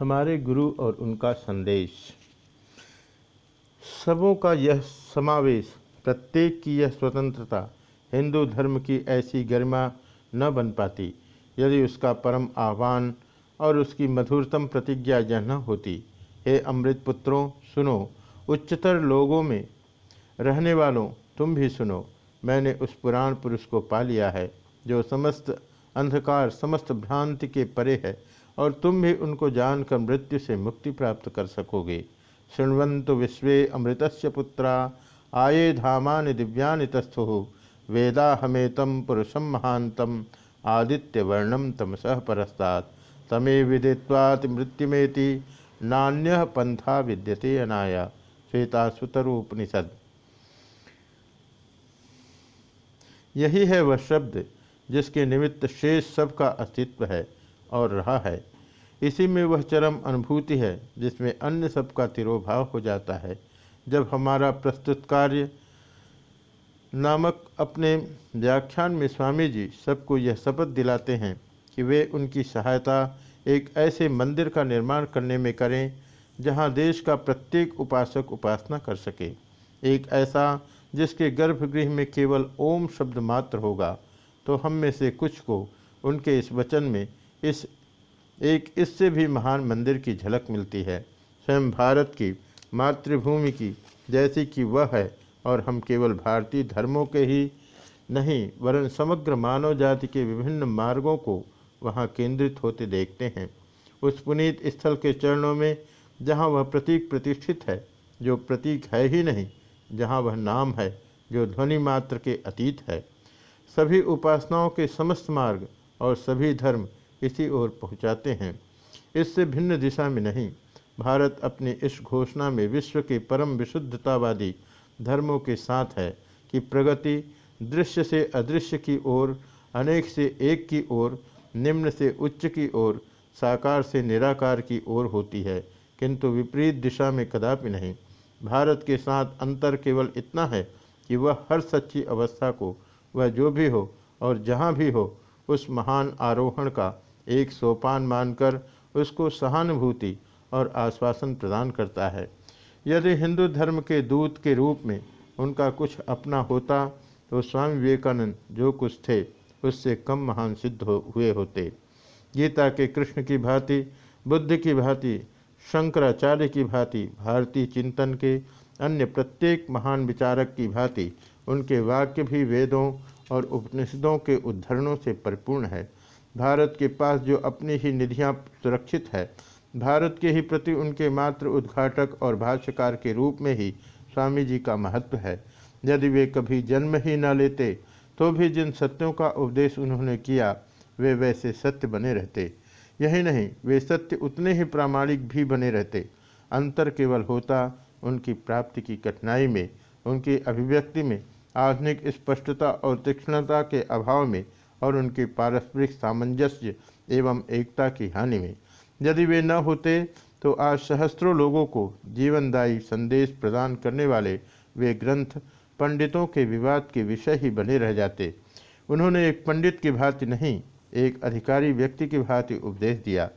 हमारे गुरु और उनका संदेश। सबों का यह समावेश, प्रत्येक की यह स्वतंत्रता, हिंदू धर्म की ऐसी गरिमा न बन पाती। यदि उसका परम आह्वान और उसकी मधुरतम प्रतिज्ञा यह न होती, हे अमृत पुत्रों, सुनो, उच्चतर लोगों में रहने वालों, तुम भी सुनो, मैंने उस पुराण पुरुष को पा लिया है, जो समस्त अंधकार, समस्त भ्रांति के परे है और तुम भी उनको जानकर मृत्यु से मुक्ति प्राप्त कर सकोगे। शृण्वंतु विश्व अमृतस्य पुत्रा, आए धामानि दिव्यानि तस्थु। वेदा हमेतम पुरुषम महांतम आदित्य वर्णम तमसः परस्तात्। तमे विदित्वाति मृत्युमेति नान्य पंथा विद्यते अनाया। श्वेताश्वतरूपनिषद यही है वह शब्द जिसके निमित्त शेष सबका अस्तित्व है। और रहा है। इसी में वह चरम अनुभूति है, जिसमें अन्य सबका तिरोभाव हो जाता है। जब हमारा प्रस्तुत कार्य नामक अपने व्याख्यान में स्वामी जी सबको यह शपथ दिलाते हैं कि वे उनकी सहायता एक ऐसे मंदिर का निर्माण करने में करें, जहाँ देश का प्रत्येक उपासक उपासना कर सके। एक ऐसा, जिसके गर्भगृह में केवल ओम शब्द मात्र होगा तो हम में से कुछ को उनके इस वचन में इस, एक इससे भी महान मंदिर की झलक मिलती है। स्वयं भारत की मातृभूमि की, जैसी कि वह है, और हम केवल भारतीय धर्मों के ही नहीं, वरन समग्र मानव जाति के विभिन्न मार्गों को वहाँ केंद्रित होते देखते हैं। उस पुनीत स्थल के चरणों में, जहाँ वह प्रतीक प्रतिष्ठित है, जो प्रतीक है ही नहीं, जहाँ वह नाम है, जो ध्वनि मात्र के अतीत है। सभी उपासनाओं के समस्त मार्ग और सभी धर्म इसी ओर पहुँचाते हैं। इससे भिन्न दिशा में नहीं, भारत अपनी इस घोषणा में विश्व के परम विशुद्धतावादी धर्मों के साथ है कि प्रगति दृश्य से अदृश्य की ओर, अनेक से एक की ओर, निम्न से उच्च की ओर, साकार से निराकार की ओर होती है। किंतु विपरीत दिशा में कदापि नहीं, भारत के साथ अंतर केवल इतना है कि वह हर सच्ची अवस्था को, वह जो भी हो और जहाँ भी हो, उस महान आरोहण का एक सोपान मानकर उसको सहानुभूति और आश्वासन प्रदान करता है। यदि हिंदू धर्म के दूत के रूप में उनका कुछ अपना होता तो स्वामी विवेकानंद जो कुछ थे उससे कम महान सिद्ध हो, हुए होते। गीता के कृष्ण की भांति बुद्ध की भांति शंकराचार्य की भांति भारतीय चिंतन के अन्य प्रत्येक महान विचारक की भांति उनके वाक्य भी वेदों और उपनिषदों के उद्धरणों से परिपूर्ण है। भारत के पास जो अपनी ही निधियाँ सुरक्षित है, भारत के ही प्रति उनके मात्र उद्घाटक और भाष्यकार के रूप में ही स्वामी जी का महत्व है। यदि वे कभी जन्म ही न लेते तो भी जिन सत्यों का उपदेश उन्होंने किया, वे वैसे सत्य बने रहते। यही नहीं, वे सत्य उतने ही प्रामाणिक भी बने रहते। अंतर केवल होता उनकी प्राप्ति की कठिनाई में, उनकी अभिव्यक्ति में, आधुनिक स्पष्टता और तीक्ष्णता के अभाव में और उनके पारस्परिक सामंजस्य एवं एकता की हानि में यदि वे न होते तो आज सहस्त्रों लोगों को जीवनदायी संदेश प्रदान करने वाले वे ग्रंथ पंडितों के विवाद के विषय ही बने रह जाते। उन्होंने एक पंडित की भांति नहीं, एक अधिकारी व्यक्ति की भांति उपदेश दिया,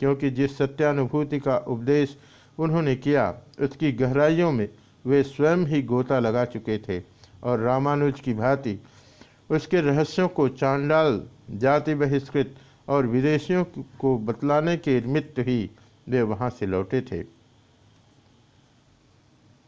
क्योंकि जिस सत्यानुभूति का उपदेश उन्होंने किया, उसकी गहराइयों में वे स्वयं ही गोता लगा चुके थे और रामानुज की भांति उसके रहस्यों को चांडाल जाति बहिष्कृत और विदेशियों को बतलाने के निमित्त ही वे वहाँ से लौटे थे।